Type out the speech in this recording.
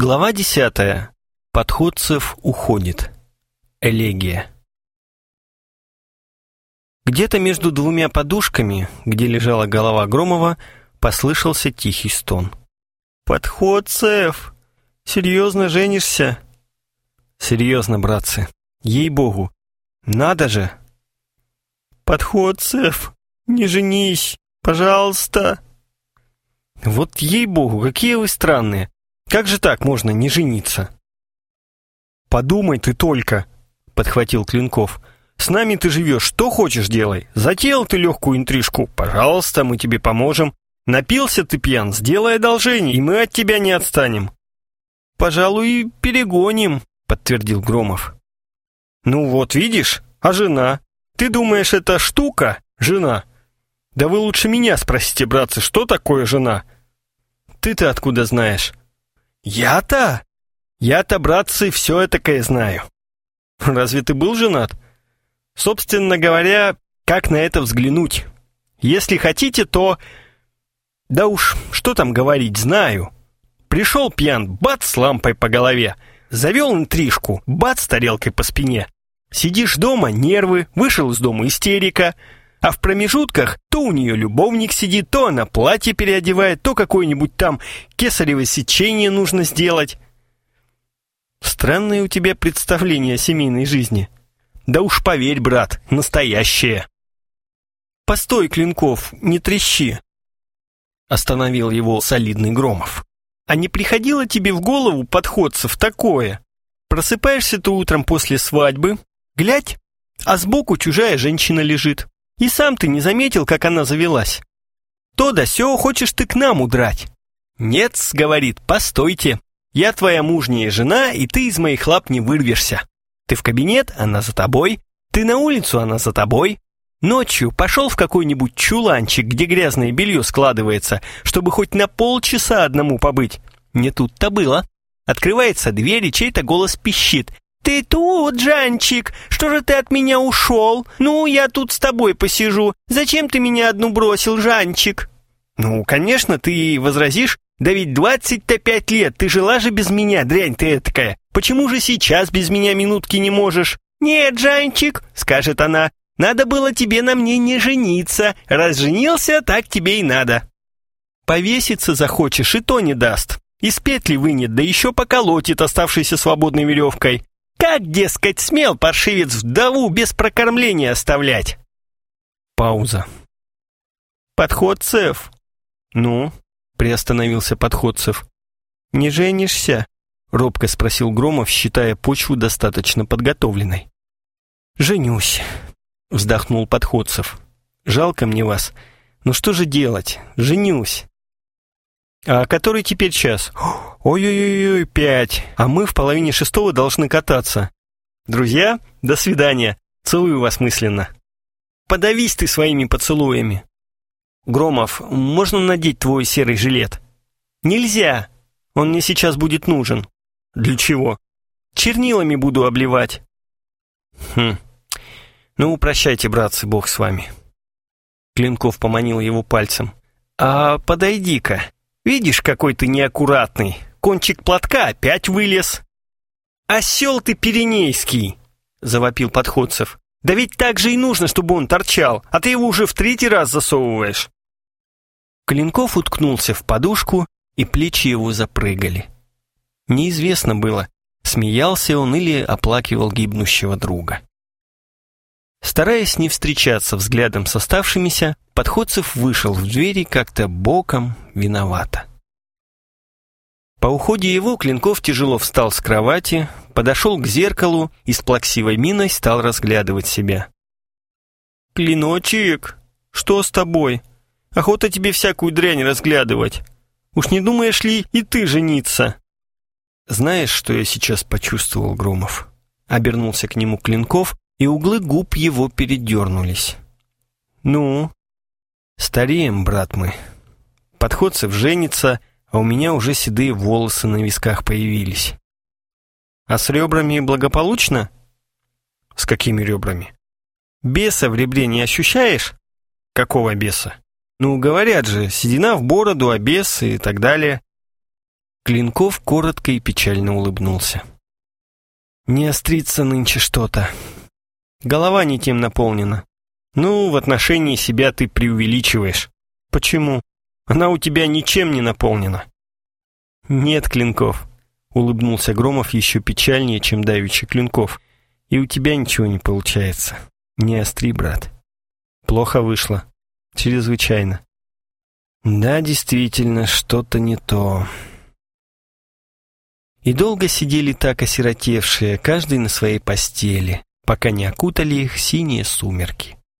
Глава десятая. Подходцев уходит. Элегия. Где-то между двумя подушками, где лежала голова Громова, послышался тихий стон. «Подходцев! Серьезно женишься?» «Серьезно, братцы. Ей-богу. Надо же!» «Подходцев! Не женись! Пожалуйста!» «Вот ей-богу, какие вы странные! Как же так можно не жениться?» «Подумай ты только», — подхватил Клинков. «С нами ты живешь, что хочешь делай. Затеял ты легкую интрижку, пожалуйста, мы тебе поможем. Напился ты пьян, сделай одолжение, и мы от тебя не отстанем». «Пожалуй, перегоним», — подтвердил Громов. «Ну вот, видишь, а жена? Ты думаешь, это штука, жена?» «Да вы лучше меня спросите, братцы, что такое жена?» «Ты-то откуда знаешь?» «Я-то? Я-то, братцы, все этакое знаю». «Разве ты был женат?» «Собственно говоря, как на это взглянуть? Если хотите, то...» «Да уж, что там говорить, знаю». Пришел пьян, бац, лампой по голове. Завел интрижку, бац, тарелкой по спине. Сидишь дома, нервы, вышел из дома истерика. А в промежутках то у нее любовник сидит, то она платье переодевает, то какое-нибудь там кесарево сечение нужно сделать. Странное у тебя представление о семейной жизни. Да уж поверь, брат, настоящее. Постой, Клинков, не трещи. Остановил его солидный Громов. А не приходило тебе в голову, подходцев, такое? Просыпаешься ты утром после свадьбы, глядь, а сбоку чужая женщина лежит. И сам ты не заметил, как она завелась. То да сё, хочешь ты к нам удрать. Нет, говорит, постойте. Я твоя мужняя жена, и ты из моих лап не вырвешься. Ты в кабинет, она за тобой. Ты на улицу, она за тобой. Ночью пошел в какой-нибудь чуланчик, где грязное белье складывается, чтобы хоть на полчаса одному побыть. Не тут-то было. Открывается дверь, и чей-то голос пищит. «Ты тут, Жанчик? Что же ты от меня ушел? Ну, я тут с тобой посижу. Зачем ты меня одну бросил, Жанчик?» «Ну, конечно, ты возразишь. Да ведь двадцать-то пять лет, ты жила же без меня, дрянь ты такая. Почему же сейчас без меня минутки не можешь?» «Нет, Жанчик», — скажет она, — «надо было тебе на мне не жениться. Раз женился, так тебе и надо». «Повеситься захочешь, и то не даст. Из петли вынет, да еще поколотит оставшейся свободной веревкой. Как, дескать, смел паршивец вдову без прокормления оставлять? Пауза. Подходцев. Ну, приостановился Подходцев. Не женишься? Робко спросил Громов, считая почву достаточно подготовленной. «Женюсь», — вздохнул Подходцев. «Жалко мне вас. Ну что же делать? Женюсь. «А который теперь час?» «Ой-ой-ой, пять. А мы в половине шестого должны кататься. Друзья, до свидания. Целую вас мысленно. Подавись ты своими поцелуями. Громов, можно надеть твой серый жилет?» «Нельзя. Он мне сейчас будет нужен». «Для чего?» «Чернилами буду обливать». «Хм. Ну, прощайте, братцы, бог с вами». Клинков поманил его пальцем. «А подойди-ка». Видишь, какой ты неаккуратный. Кончик платка опять вылез. Осел ты пиренейский, завопил Подходцев. Да ведь так же и нужно, чтобы он торчал, а ты его уже в третий раз засовываешь. Клинков уткнулся в подушку, и плечи его запрыгали. Неизвестно было, смеялся он или оплакивал гибнущего друга. Стараясь не встречаться взглядом с оставшимися, Подходцев вышел в двери как-то боком, виновато. По уходе его Клинков тяжело встал с кровати, подошел к зеркалу и с плаксивой миной стал разглядывать себя. «Клиночек, что с тобой? Охота тебе всякую дрянь разглядывать. Уж не думаешь ли и ты жениться?» «Знаешь, что я сейчас почувствовал, Громов?» Обернулся к нему Клинков, и углы губ его передернулись. «Ну?» «Стареем, брат мы. Подходцев женится, а у меня уже седые волосы на висках появились. А с ребрами благополучно?» «С какими ребрами?» «Беса в ребре не ощущаешь?» «Какого беса?» «Ну, говорят же, седина в бороду, а бес и так далее». Клинков коротко и печально улыбнулся. «Не острится нынче что-то. Голова не тем наполнена. Ну, в отношении себя ты преувеличиваешь. Почему? Она у тебя ничем не наполнена». «Нет, Клинков», — улыбнулся Громов еще печальнее, чем давичи Клинков. «И у тебя ничего не получается. Не остри, брат. Плохо вышло. Чрезвычайно». «Да, действительно, что-то не то». И долго сидели так осиротевшие, каждый на своей постели, пока не окутали их синие сумерки.